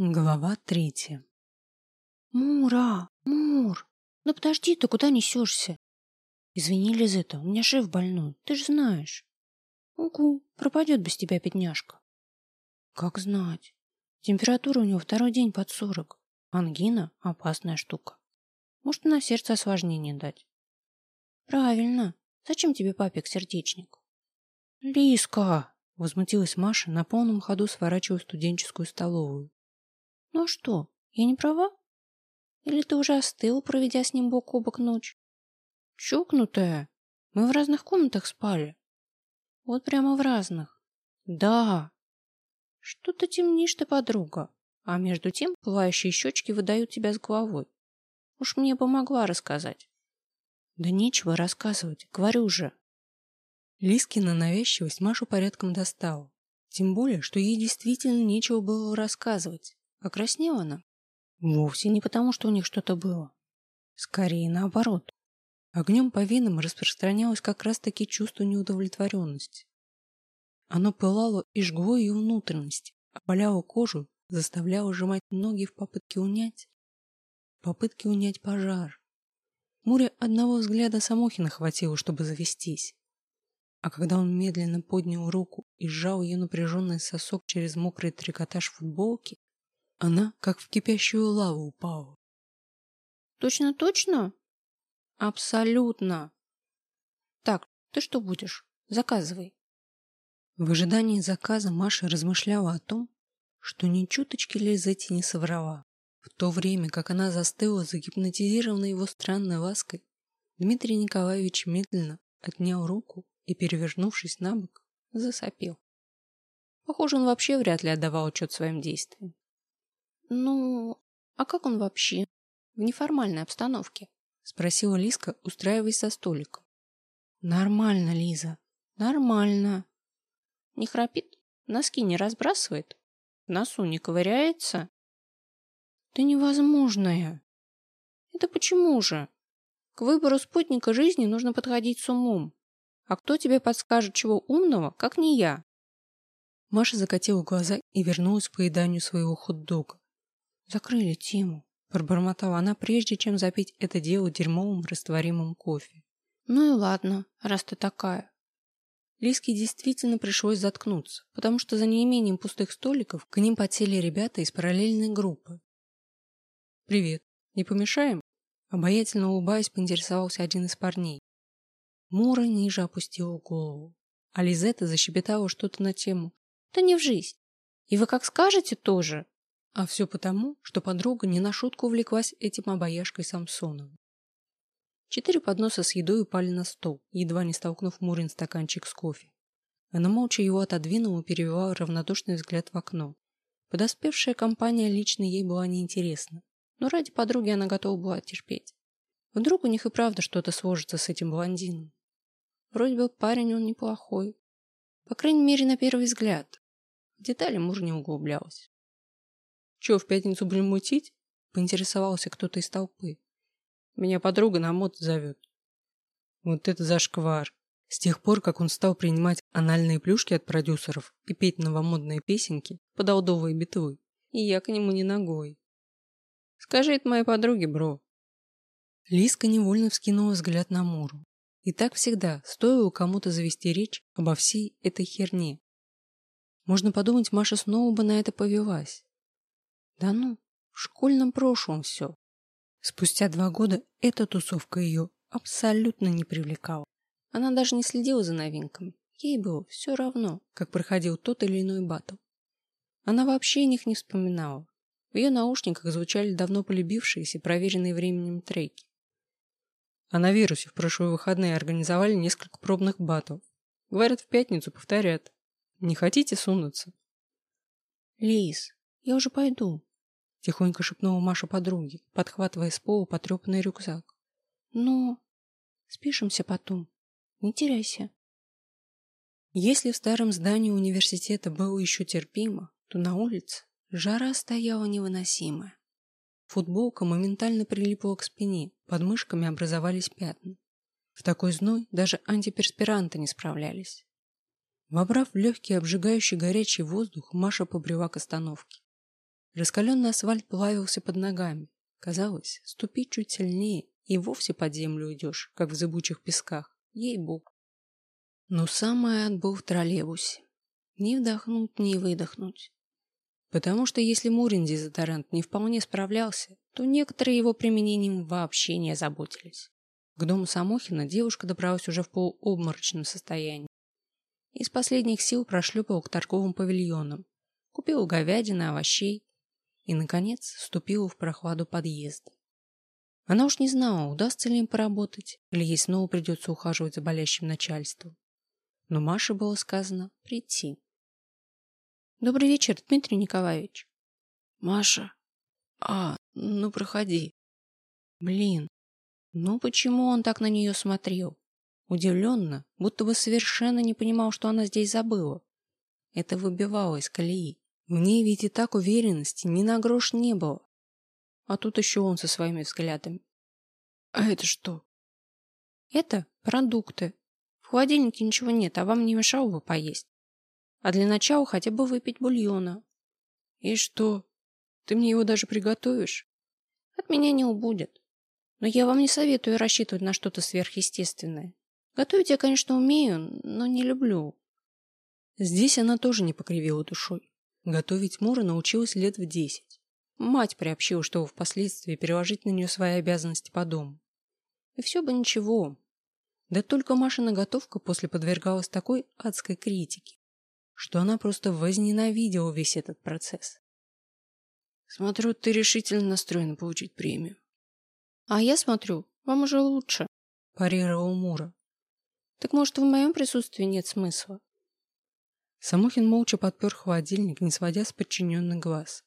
Глава третья. Мура, Мур, ну подожди, ты куда несешься? Извини, Лизетта, у меня шеф больной, ты же знаешь. Угу, пропадет без тебя бедняжка. Как знать. Температура у него второй день под сорок. Ангина – опасная штука. Может, на сердце осложнение дать. Правильно. Зачем тебе папик сердечник? Лиска! Возмутилась Маша, на полном ходу сворачивая студенческую столовую. Ну а что, я не права? Или ты уже остыл, проведя с ним бок о бок ночь? Чокнутая. Мы в разных комнатах спали. Вот прямо в разных. Да. Что-то темнишь ты, подруга. А между тем пылающие щечки выдают тебя с головой. Уж мне помогла рассказать. Да нечего рассказывать, говорю же. Лискина навязчивость Машу порядком достала. Тем более, что ей действительно нечего было рассказывать. А краснела она? Вовсе не потому, что у них что-то было. Скорее наоборот. Огнем по венам распространялось как раз-таки чувство неудовлетворенности. Оно пылало и жгло ее внутренности, опаляло кожу, заставляло сжимать ноги в попытке унять, в попытке унять пожар. Муре одного взгляда Самохина хватило, чтобы завестись. А когда он медленно поднял руку и сжал ее напряженный сосок через мокрый трикотаж футболки, она, как в кипящую лаву, упала. Точно-точно? Абсолютно. Так, ты что будешь? Заказывай. В ожидании заказа Маша размышляла о том, что ни чуточки Лизетти не соврала. В то время, как она застыла, загипнотизированной его странной лаской, Дмитрий Николаевич медленно отнял руку и, перевернувшись на бок, засопел. Похоже, он вообще вряд ли отдавал отчет своим действиям. Ну, а как он вообще? В неформальной обстановке? Спросила Лиска, устраиваясь за столиком. Нормально, Лиза. Нормально. Не храпит? Носки не разбрасывает? В носу не ковыряется? Ты невозможная. Это почему же? К выбору спутника жизни нужно подходить с умом. А кто тебе подскажет чего умного, как не я? Маша закатила глаза и вернулась к поеданию своего хот-дога. Закрыли тему, пробормотала она, прежде чем запить это дело дерьмовым растворимым кофе. Ну и ладно, раз ты такая. Лиске действительно пришлось заткнуться, потому что за неимением пустых столиков к ним подсели ребята из параллельной группы. «Привет. Не помешаем?» Обаятельно улыбаясь, поинтересовался один из парней. Мура ниже опустила голову, а Лизетта защебетала что-то на тему. «Да не в жизнь. И вы как скажете тоже?» А все потому, что подруга не на шутку увлеклась этим обаяшкой Самсоновым. Четыре подноса с едой упали на стол, едва не столкнув Мурин стаканчик с кофе. Она молча его отодвинула и перевела равнодушный взгляд в окно. Подоспевшая компания лично ей была неинтересна, но ради подруги она готова была терпеть. Вдруг у них и правда что-то сложится с этим блондином. Вроде бы парень он неплохой. По крайней мере, на первый взгляд. В детали Мур не углублялась. Че, в пятницу будем мутить? Поинтересовался кто-то из толпы. Меня подруга на мод зовет. Вот это зашквар. С тех пор, как он стал принимать анальные плюшки от продюсеров и петь новомодные песенки под алдовые битвы, и я к нему не ногой. Скажи это моей подруге, бро. Лиска невольно вскинула взгляд на Муру. И так всегда, стоило кому-то завести речь обо всей этой херне. Можно подумать, Маша снова бы на это повелась. Да ну, в школьном прошлом все. Спустя два года эта тусовка ее абсолютно не привлекала. Она даже не следила за новинками. Ей было все равно, как проходил тот или иной батл. Она вообще о них не вспоминала. В ее наушниках звучали давно полюбившиеся, проверенные временем треки. А на вирусе в прошлые выходные организовали несколько пробных батлов. Говорят, в пятницу повторят. Не хотите сунуться? Лиз, я уже пойду. Тихонько шепнула Маша подруге, подхватывая с пола потрепанный рюкзак. Ну, спишемся потом. Не теряйся. Если в старом здании университета было еще терпимо, то на улице жара стояла невыносимая. Футболка моментально прилипла к спине, под мышками образовались пятна. В такой зной даже антиперспиранты не справлялись. Вобрав легкий обжигающий горячий воздух, Маша побрела к остановке. Раскаленный асфальт плавился под ногами. Казалось, ступить чуть сильнее и вовсе под землю уйдешь, как в зыбучих песках. Ей-богу. Но самое ад был в троллейбусе. Ни вдохнуть, ни выдохнуть. Потому что если Мурин дезодорант не вполне справлялся, то некоторые его применением вообще не озаботились. К дому Самохина девушка добралась уже в полуобморочном состоянии. Из последних сил прошлепала к торговым павильонам, купила говядины, овощей и, наконец, вступила в прохладу подъезда. Она уж не знала, удастся ли им поработать, или ей снова придется ухаживать за болящим начальством. Но Маше было сказано прийти. Добрый вечер, Дмитрий Николаевич. Маша. А, ну проходи. Блин, ну почему он так на нее смотрел? Удивленно, будто бы совершенно не понимал, что она здесь забыла. Это выбивало из колеи. В ней ведь и так уверенности ни на грош не было. А тут еще он со своими взглядами. А это что? Это продукты. В холодильнике ничего нет, а вам не мешало бы поесть. А для начала хотя бы выпить бульона. И что? Ты мне его даже приготовишь? От меня не убудет. Но я вам не советую рассчитывать на что-то сверхъестественное. Готовить я, конечно, умею, но не люблю. Здесь она тоже не покривила душой. Готовить Мура научилась лет в десять. Мать приобщила, чтобы впоследствии переложить на нее свои обязанности по дому. И все бы ничего. Да только Машина готовка после подвергалась такой адской критике, что она просто возненавидела весь этот процесс. Смотрю, ты решительно настроена получить премию. А я смотрю, вам уже лучше, парировал Мура. Так может, в моем присутствии нет смысла? Самохин молча подпер холодильник, не сводя с подчиненных глаз.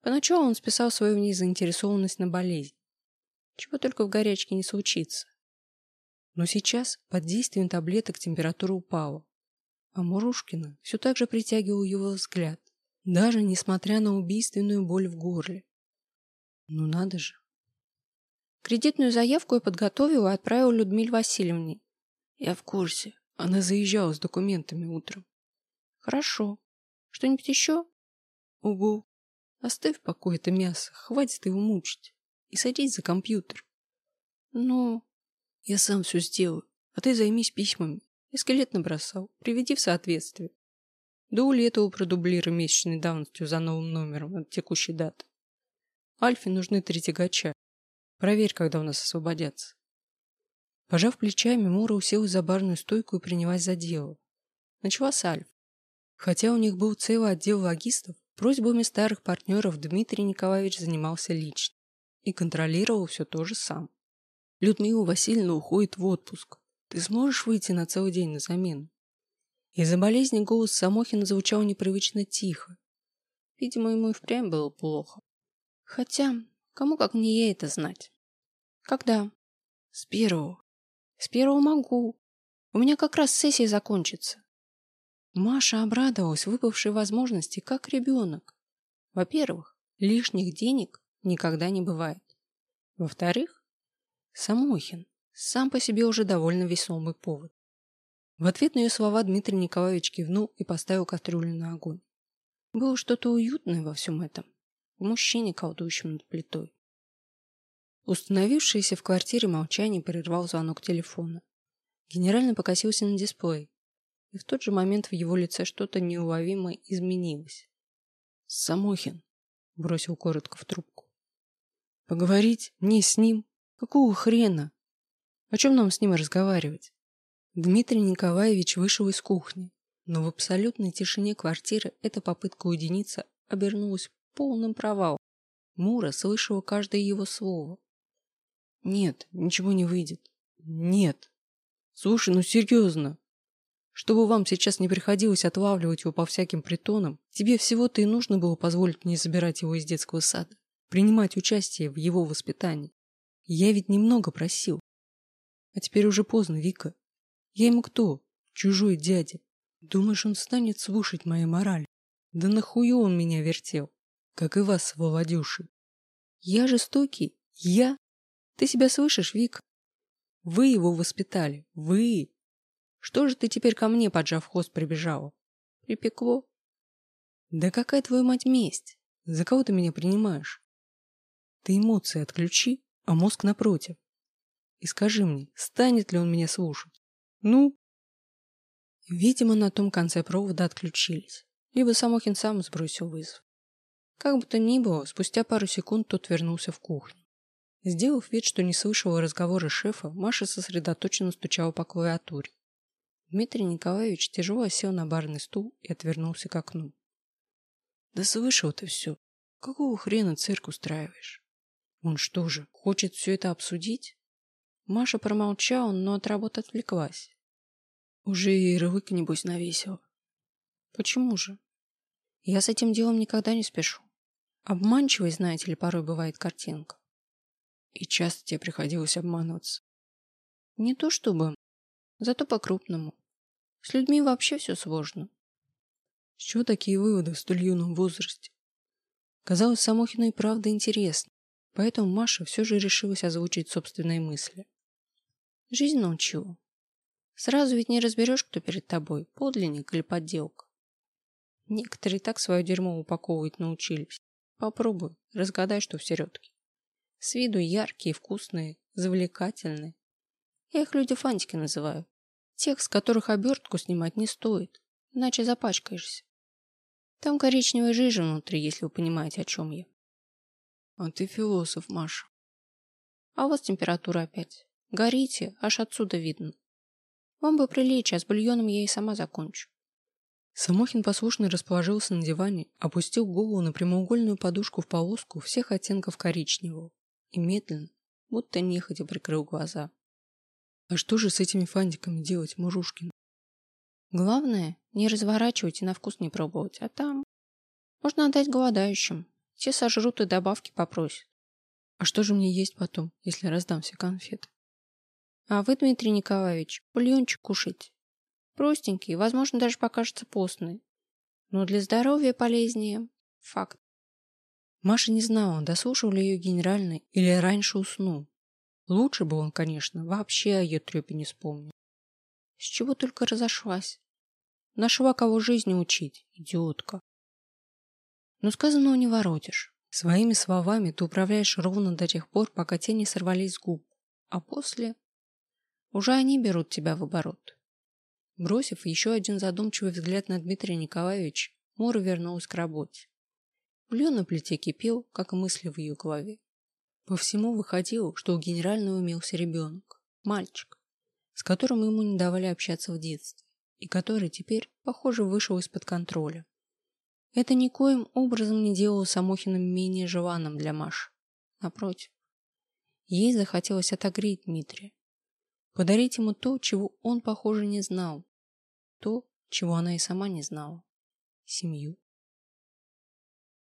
Поначалу он списал свою незаинтересованность на болезнь. Чего только в горячке не случится. Но сейчас под действием таблеток температура упала, а Мурушкина все так же притягивал его взгляд, даже несмотря на убийственную боль в горле. Ну надо же. Кредитную заявку я подготовила и отправила Людмиле Васильевне. Я в курсе. Она заезжала с документами утром. Хорошо. Что-нибудь еще? Угу. Оставь в покое это мясо, хватит его мучить. И садись за компьютер. Ну, я сам все сделаю, а ты займись письмами. И скелет набросал. Приведи в соответствие. До улетова продублируй месячной давностью за новым номером от текущей даты. Альфе нужны три тягача. Проверь, когда у нас освободятся. Пожав плечами, Мура уселась за барную стойку и принялась за дело. Начала с Альф. Хотя у них был целый отдел логистов, просьбами старых партнеров Дмитрий Николаевич занимался лично и контролировал все то же сам. Людмила Васильевна уходит в отпуск. Ты сможешь выйти на целый день на замену? Из-за болезни голос Самохина звучал непривычно тихо. Видимо, ему и впрямь было плохо. Хотя, кому как не ей это знать. Когда? С первого. С первого могу. У меня как раз сессия закончится. Маша обрадовалась выпавшей возможности, как ребенок. Во-первых, лишних денег никогда не бывает. Во-вторых, Самохин сам по себе уже довольно весомый повод. В ответ на ее слова Дмитрий Николаевич кивнул и поставил кастрюлю на огонь. Было что-то уютное во всем этом, в мужчине, колдующем над плитой. Установившееся в квартире молчание прервал звонок телефона. Генерально покосился на дисплей, и в тот же момент в его лице что-то неуловимо изменилось. «Самохин», — бросил коротко в трубку. «Поговорить? Мне с ним? Какого хрена?» О чем нам с ним разговаривать? Дмитрий Николаевич вышел из кухни, но в абсолютной тишине квартиры эта попытка уединиться обернулась полным провалом. Мура слышала каждое его слово. Нет, ничего не выйдет. Нет. Слушай, ну серьезно. Чтобы вам сейчас не приходилось отлавливать его по всяким притонам, тебе всего-то и нужно было позволить мне забирать его из детского сада, принимать участие в его воспитании. Я ведь немного просил. А теперь уже поздно, Вика. Я ему кто? Чужой дядя. Думаешь, он станет слушать мои морали? Да нахуя он меня вертел? Как и вас с Володюшей. Я жестокий? Я? Ты себя слышишь, Вика? Вы его воспитали. Вы. Что же ты теперь ко мне, поджав хвост, прибежала? Припекло? Да какая твою мать месть? За кого ты меня принимаешь? Ты эмоции отключи, а мозг напротив. И скажи мне, станет ли он меня слушать? Ну? Видимо, на том конце провода отключились. Либо Самохин сам сбросил вызов. Как бы то ни было, спустя пару секунд тот вернулся в кухню. Сделав вид, что не слышала разговора шефа, Маша сосредоточенно стучала по клавиатуре. Дмитрий Николаевич тяжело сел на барный стул и отвернулся к окну. Да слышал ты все. Какого хрена цирк устраиваешь? Он что же, хочет все это обсудить? Маша промолчала, но от работы отвлеклась. Уже и ярлык, небось, навесила. Почему же? Я с этим делом никогда не спешу. Обманчивой, знаете ли, порой бывает картинка. И часто тебе приходилось обманываться. Не то чтобы, зато по-крупному. С людьми вообще все сложно. С чего такие выводы в столь юном возрасте? Казалось, Самохину и правда интересно, поэтому Маша все же решилась озвучить собственные мысли. Жизнь научила. Сразу ведь не разберешь, кто перед тобой, подлинник или подделка. Некоторые так свое дерьмо упаковывать научились. Попробуй, разгадай, что в середке. С виду яркие, вкусные, завлекательные. Я их люди фантики называю. Тех, с которых обертку снимать не стоит, иначе запачкаешься. Там коричневая жижа внутри, если вы понимаете, о чем я. А ты философ, Маша. А у вас температура опять. Горите, аж отсюда видно. Вам бы прилечь, а с бульоном я и сама закончу. Самохин послушно расположился на диване, опустил голову на прямоугольную подушку в полоску всех оттенков коричневого и медленно, будто нехотя прикрыл глаза. А что же с этими фантиками делать, Мурушкин? Главное, не разворачивать и на вкус не пробовать, а там... Можно отдать голодающим. Те сожрут и добавки попросят. А что же мне есть потом, если раздам все конфеты? А вы, Дмитрий Николаевич, бульончик кушайте. Простенький, возможно, даже покажется постный. Но для здоровья полезнее. Факт. Маша не знала, дослушал ли ее генеральный или раньше уснул. Лучше бы он, конечно, вообще о ее трепе не вспомнил. С чего только разошлась. Нашла кого жизни учить, идиотка. Но сказанного не воротишь. Своими словами ты управляешь ровно до тех пор, пока те не сорвались с губ. А после уже они берут тебя в оборот. Бросив еще один задумчивый взгляд на Дмитрия Николаевича, Мора вернулась к работе. Бульон на плите кипел, как мысли в ее голове. По всему выходило, что у генерального имелся ребенок, мальчик, с которым ему не давали общаться в детстве, и который теперь, похоже, вышел из-под контроля. Это никоим образом не делало Самохина менее желанным для Маши. Напротив, ей захотелось отогреть Дмитрия, Подарить ему то, чего он, похоже, не знал. То, чего она и сама не знала. Семью.